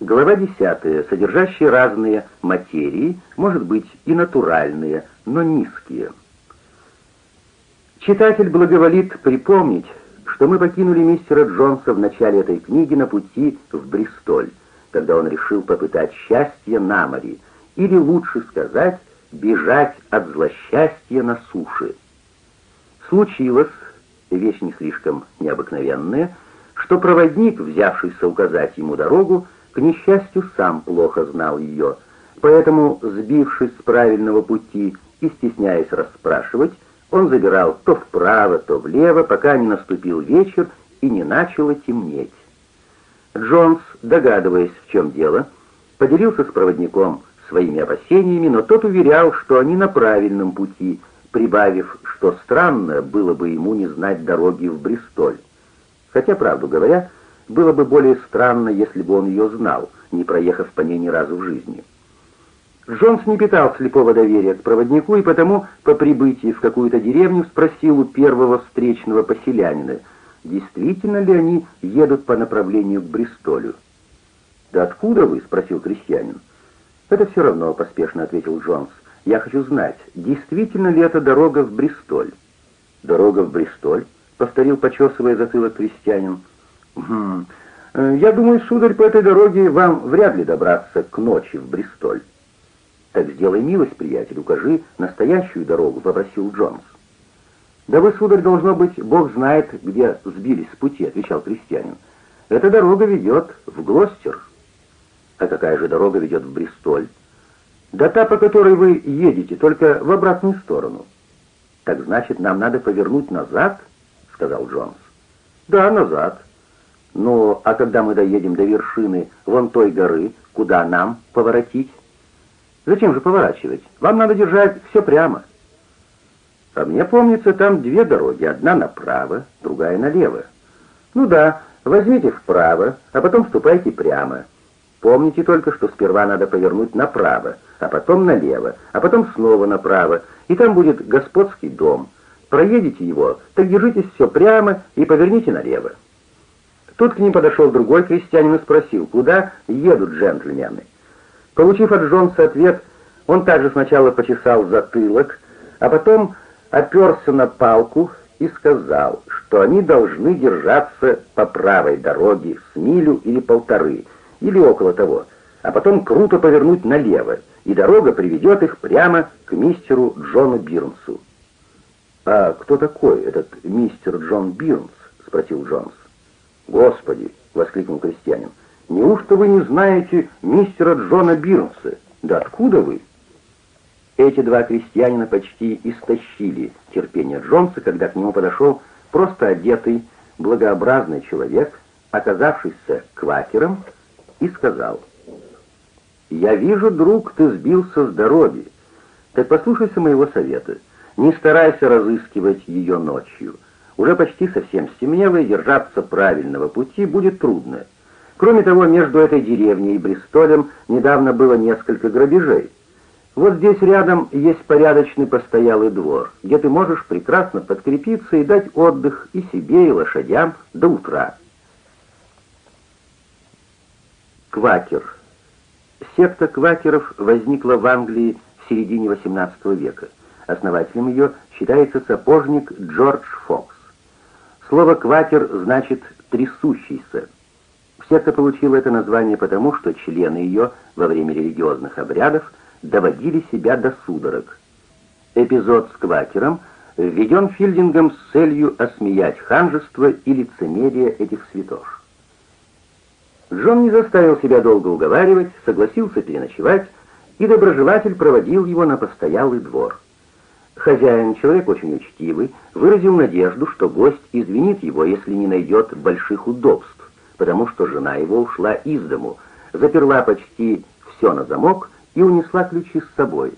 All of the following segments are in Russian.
Глава 10, содержащая разные материи, может быть и натуральные, но низкие. Читатель благоволит припомнить, что мы покинули мистера Джонса в начале этой книги на пути в Бристоль, когда он решил попытать счастье на море, или лучше сказать, бежать от злосчастья на суше. Случилось, вещь не слишком необыкновенная, что проводник, взявшийся указать ему дорогу, к несчастью, сам плохо знал ее, поэтому, сбившись с правильного пути и стесняясь расспрашивать, он забирал то вправо, то влево, пока не наступил вечер и не начало темнеть. Джонс, догадываясь, в чем дело, поделился с проводником своими опасениями, но тот уверял, что они на правильном пути, прибавив, что странно было бы ему не знать дороги в Бристоль. Хотя, правду говоря, было бы более странно, если бы он ее знал, не проехав по ней ни разу в жизни. Джонс не питал слепого доверия к проводнику и потому по прибытии в какую-то деревню спросил у первого встречного поселянина, действительно ли они едут по направлению к Бристолю. «Да откуда вы?» — спросил крестьянин. «Это все равно», — поспешно ответил Джонс. «Я хочу знать, действительно ли это дорога в Бристоль?» «Дорога в Бристоль?» — повторил, почесывая затылок крестьянин. «Хм, я думаю, сударь, по этой дороге вам вряд ли добраться к ночи в Бристоль». «Так сделай милость, приятель, укажи настоящую дорогу», — попросил Джонс. «Да вы, сударь, должно быть, Бог знает, где сбились с пути», — отвечал крестьянин. «Эта дорога ведет в Глостер». «А какая же дорога ведет в Бристоль?» «Да та, по которой вы едете, только в обратную сторону». «Так значит, нам надо повернуть назад?» — сказал Джонс. «Да, назад». «Ну, а когда мы доедем до вершины вон той горы, куда нам поворотить?» Зачем же поворачивать? Вам надо держать все прямо. А мне помнится, там две дороги, одна направо, другая налево. Ну да, возьмите вправо, а потом ступайте прямо. Помните только, что сперва надо повернуть направо, а потом налево, а потом снова направо, и там будет господский дом. Проедете его, так держитесь все прямо и поверните налево. Тут к ним подошел другой крестьянин и спросил, куда едут джентльмены. Получив от Джонса ответ, он также сначала почесал затылок, а потом оперся на палку и сказал, что они должны держаться по правой дороге с милю или полторы, или около того, а потом круто повернуть налево, и дорога приведет их прямо к мистеру Джону Бирнсу. «А кто такой этот мистер Джон Бирнс?» — спросил Джонс. «Господи!» — воскликнул крестьянин. Неужто вы не знаете мистера Джона Бирнса? Да откуда вы?» Эти два крестьянина почти истощили терпение Джонса, когда к нему подошел просто одетый, благообразный человек, оказавшийся квакером, и сказал, «Я вижу, друг, ты сбился с дороги. Так послушайся моего совета. Не старайся разыскивать ее ночью. Уже почти совсем стемнело, и держаться правильного пути будет трудно. Кроме того, между этой деревней и Бристолем недавно было несколько грабежей. Вот здесь рядом есть порядочный постоялый двор, где ты можешь прекрасно подкрепиться и дать отдых и себе, и лошадям до утра. Квакер. Секта квакеров возникла в Англии в середине XVIII века. Основателем ее считается сапожник Джордж Фокс. Слово «квакер» значит «трясущийся». Секта получила это название потому, что члены ее во время религиозных обрядов доводили себя до судорог. Эпизод с квакером введен Филдингом с целью осмеять ханжество и лицемерие этих святош. Джон не заставил себя долго уговаривать, согласился переночевать, и доброжелатель проводил его на постоялый двор. Хозяин, человек очень учтивый, выразил надежду, что гость извинит его, если не найдет больших удобств потому что жена его ушла из дому, заперла почти все на замок и унесла ключи с собой.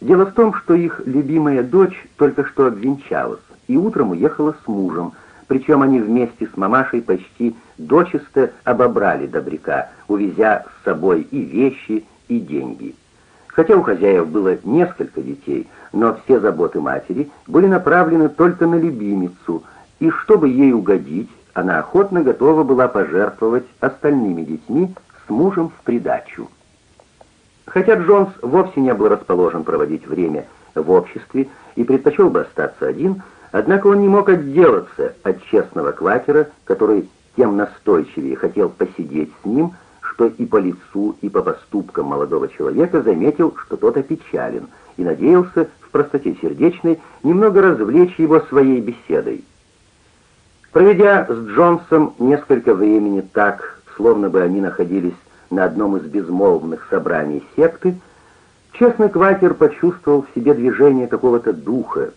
Дело в том, что их любимая дочь только что обвенчалась и утром уехала с мужем, причем они вместе с мамашей почти дочисто обобрали добряка, увезя с собой и вещи, и деньги. Хотя у хозяев было несколько детей, но все заботы матери были направлены только на любимицу, и чтобы ей угодить, она охотно готова была пожертвовать остальными детьми с мужем в придачу. Хотя Джонс вовсе не был расположен проводить время в обществе и предпочел бы остаться один, однако он не мог отделаться от честного квакера, который тем настойчивее хотел посидеть с ним, что и по лицу, и по поступкам молодого человека заметил, что тот опечален, и надеялся в простоте сердечной немного развлечь его своей беседой. Проведя с Джонсом несколько времени так, словно бы они находились на одном из безмолвных собраний секты, честный квакер почувствовал в себе движение какого-то духа,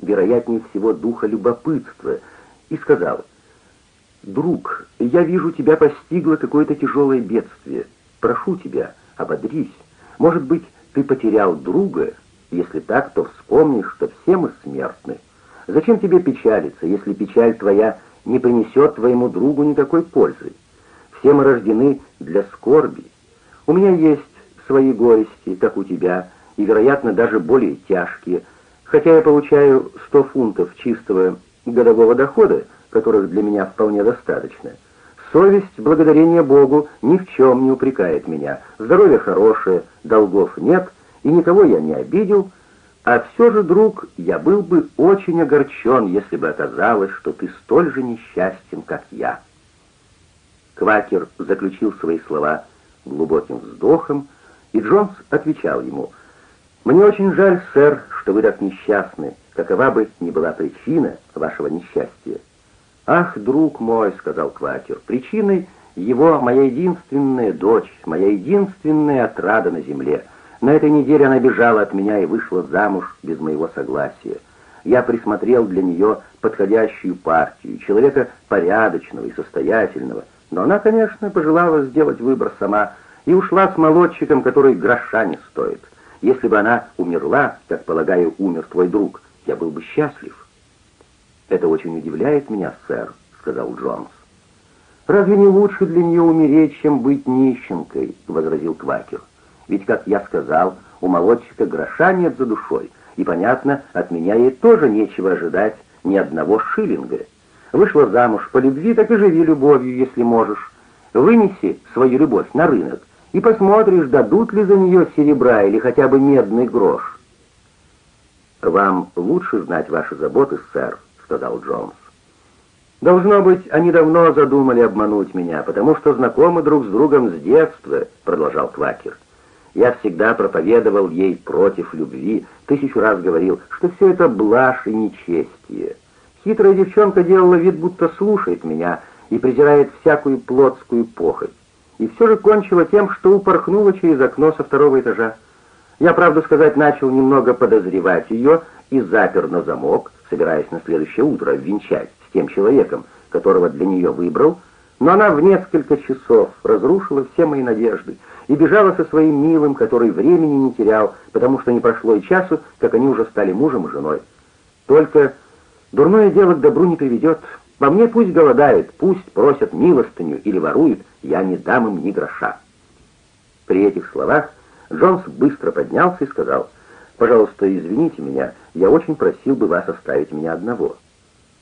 вероятнее всего духа любопытства, и сказал, «Друг, я вижу, тебя постигло какое-то тяжелое бедствие. Прошу тебя, ободрись. Может быть, ты потерял друга? Если так, то вспомни, что все мы смертны. Зачем тебе печалиться, если печаль твоя не принесет твоему другу никакой пользы? Все мы рождены для скорби. У меня есть свои горести, как у тебя, и, вероятно, даже более тяжкие, хотя я получаю 100 фунтов чистого годового дохода, которых для меня вполне достаточно. Совесть, благодарение Богу, ни в чем не упрекает меня. Здоровье хорошее, долгов нет, и никого я не обидел, а все же, друг, я был бы очень огорчен, если бы оказалось, что ты столь же несчастен, как я». Квакер заключил свои слова глубоким вздохом, и Джонс отвечал ему, «Мне очень жаль, сэр, что вы так несчастны, какова бы ни была причина вашего несчастья». «Ах, друг мой», — сказал Квакер, — «причиной его моя единственная дочь, моя единственная отрада на земле». На этой неделе она бежала от меня и вышла замуж без моего согласия. Я присмотрел для нее подходящую партию, человека порядочного и состоятельного, но она, конечно, пожелала сделать выбор сама и ушла с молодчиком, который гроша не стоит. Если бы она умерла, как, полагаю, умер твой друг, я был бы счастлив. «Это очень удивляет меня, сэр», — сказал Джонс. «Разве не лучше для нее умереть, чем быть нищенкой?» — возразил Квакер. Ведь, как я сказал, у молодчика гроша нет за душой, и, понятно, от меня ей тоже нечего ожидать ни одного шиллинга. Вышла замуж по любви, так и живи любовью, если можешь. Вынеси свою любовь на рынок и посмотришь, дадут ли за нее серебра или хотя бы медный грош. «Вам лучше знать ваши заботы, сэр», — сказал Джонс. «Должно быть, они давно задумали обмануть меня, потому что знакомы друг с другом с детства», — продолжал Квакер. Я всегда проповедовал ей против любви, тысячу раз говорил, что все это блажь и нечестие. Хитрая девчонка делала вид, будто слушает меня и презирает всякую плотскую похоть. И все же кончила тем, что упорхнула через окно со второго этажа. Я, правду сказать, начал немного подозревать ее и запер на замок, собираясь на следующее утро венчать с тем человеком, которого для нее выбрал, но она в несколько часов разрушила все мои надежды и бежала со своим милым, который времени не терял, потому что не прошло и часу, как они уже стали мужем и женой. Только дурное дело к добру не приведет. По мне пусть голодают, пусть просят милостыню или воруют, я не дам им ни гроша». При этих словах Джонс быстро поднялся и сказал, «Пожалуйста, извините меня, я очень просил бы вас оставить меня одного».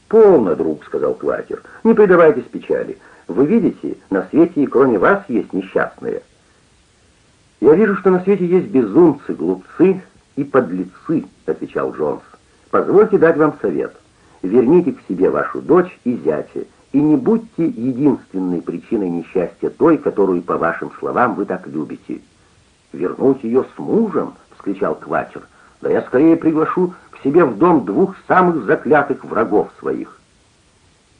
«Полно, друг», — сказал Квакер, — «не предавайтесь печали. Вы видите, на свете и кроме вас есть несчастные». «Я вижу, что на свете есть безумцы, глупцы и подлецы», — отвечал Джонс. «Позвольте дать вам совет. Верните к себе вашу дочь и зятя, и не будьте единственной причиной несчастья той, которую, по вашим словам, вы так любите». «Вернуть ее с мужем?» — вскричал Квачер. «Да я скорее приглашу к себе в дом двух самых заклятых врагов своих».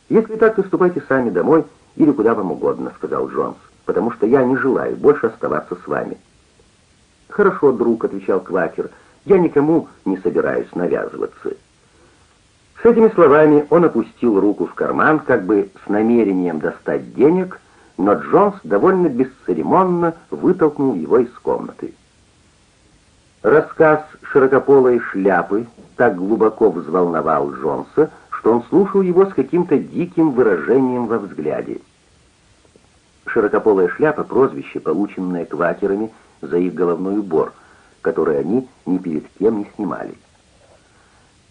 «Если так, то ступайте сами домой или куда вам угодно», — сказал Джонс, «потому что я не желаю больше оставаться с вами». «Хорошо, друг», — отвечал Квакер, — «я никому не собираюсь навязываться». С этими словами он опустил руку в карман, как бы с намерением достать денег, но Джонс довольно бесцеремонно вытолкнул его из комнаты. Рассказ широкополой шляпы так глубоко взволновал Джонса, что он слушал его с каким-то диким выражением во взгляде. Широкополая шляпа — прозвище, полученное квакерами за их головной убор, который они ни перед кем не снимали.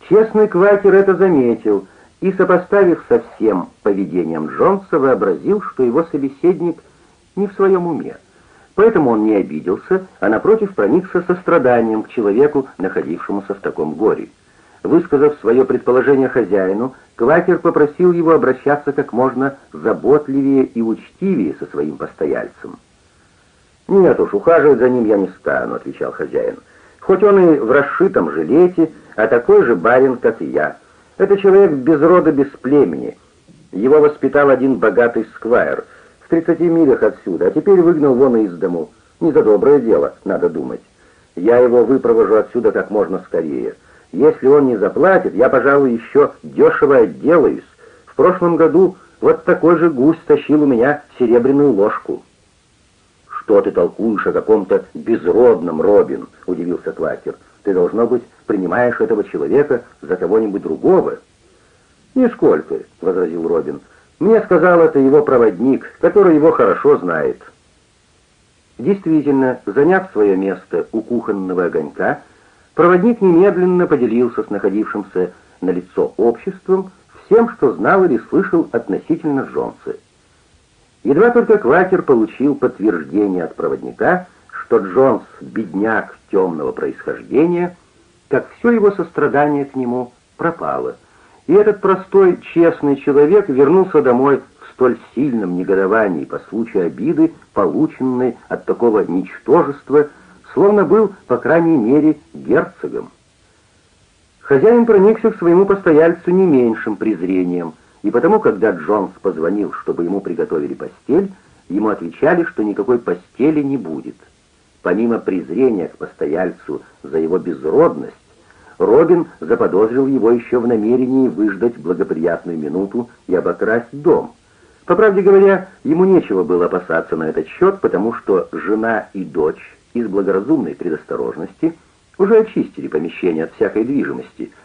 Честный квакер это заметил и, сопоставив со всем поведением Джонса, вообразил, что его собеседник не в своем уме. Поэтому он не обиделся, а напротив проникся состраданием к человеку, находившемуся в таком горе. Высказав свое предположение хозяину, Квакер попросил его обращаться как можно заботливее и учтивее со своим постояльцем. «Нет уж, ухаживать за ним я не стану», — отвечал хозяин. «Хоть он и в расшитом жилете, а такой же барин, как и я. Это человек без рода, без племени. Его воспитал один богатый сквайр 30 милях отсюда, а теперь выгнал вон из дому. Не за доброе дело, надо думать. Я его выпровожу отсюда как можно скорее. Если он не заплатит, я, пожалуй, еще дешево отделаюсь. В прошлом году вот такой же гусь тащил у меня серебряную ложку». «Что ты толкуешь о каком-то безродном, Робин?» — удивился Квакер. «Ты, должно быть, принимаешь этого человека за кого-нибудь другого». «Нисколько», — возразил Робин. «Мне сказал это его проводник, который его хорошо знает». Действительно, заняв свое место у кухонного огонька, проводник немедленно поделился с находившимся на лицо обществом всем, что знал или слышал относительно Джонса. Едва только Квакер получил подтверждение от проводника, что Джонс — бедняк темного происхождения, как все его сострадание к нему пропало, и этот простой, честный человек вернулся домой в столь сильном негодовании по случаю обиды, полученной от такого ничтожества, словно был, по крайней мере, герцогом. Хозяин проникся к своему постояльцу не меньшим презрением — и потому, когда Джонс позвонил, чтобы ему приготовили постель, ему отвечали, что никакой постели не будет. Помимо презрения к постояльцу за его безродность, Робин заподозрил его еще в намерении выждать благоприятную минуту и обокрасть дом. По правде говоря, ему нечего было опасаться на этот счет, потому что жена и дочь из благоразумной предосторожности уже очистили помещение от всякой движимости —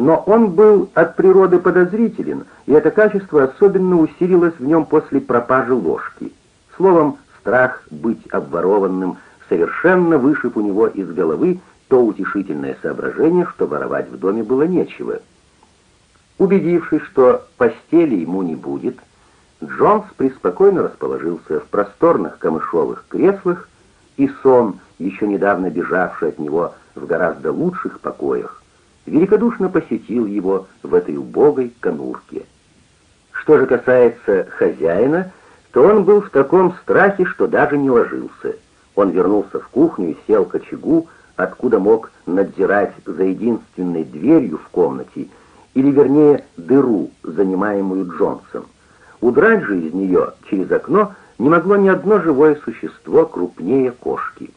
но он был от природы подозрителен, и это качество особенно усилилось в нем после пропажи ложки. Словом, страх быть обворованным совершенно вышиб у него из головы то утешительное соображение, что воровать в доме было нечего. Убедившись, что постели ему не будет, Джонс преспокойно расположился в просторных камышовых креслах, и сон, еще недавно бежавший от него в гораздо лучших покоях, великодушно посетил его в этой убогой конурке. Что же касается хозяина, то он был в таком страхе, что даже не ложился. Он вернулся в кухню и сел к очагу, откуда мог надзирать за единственной дверью в комнате, или вернее дыру, занимаемую Джонсом. Удрать же из нее через окно не могло ни одно живое существо крупнее кошки.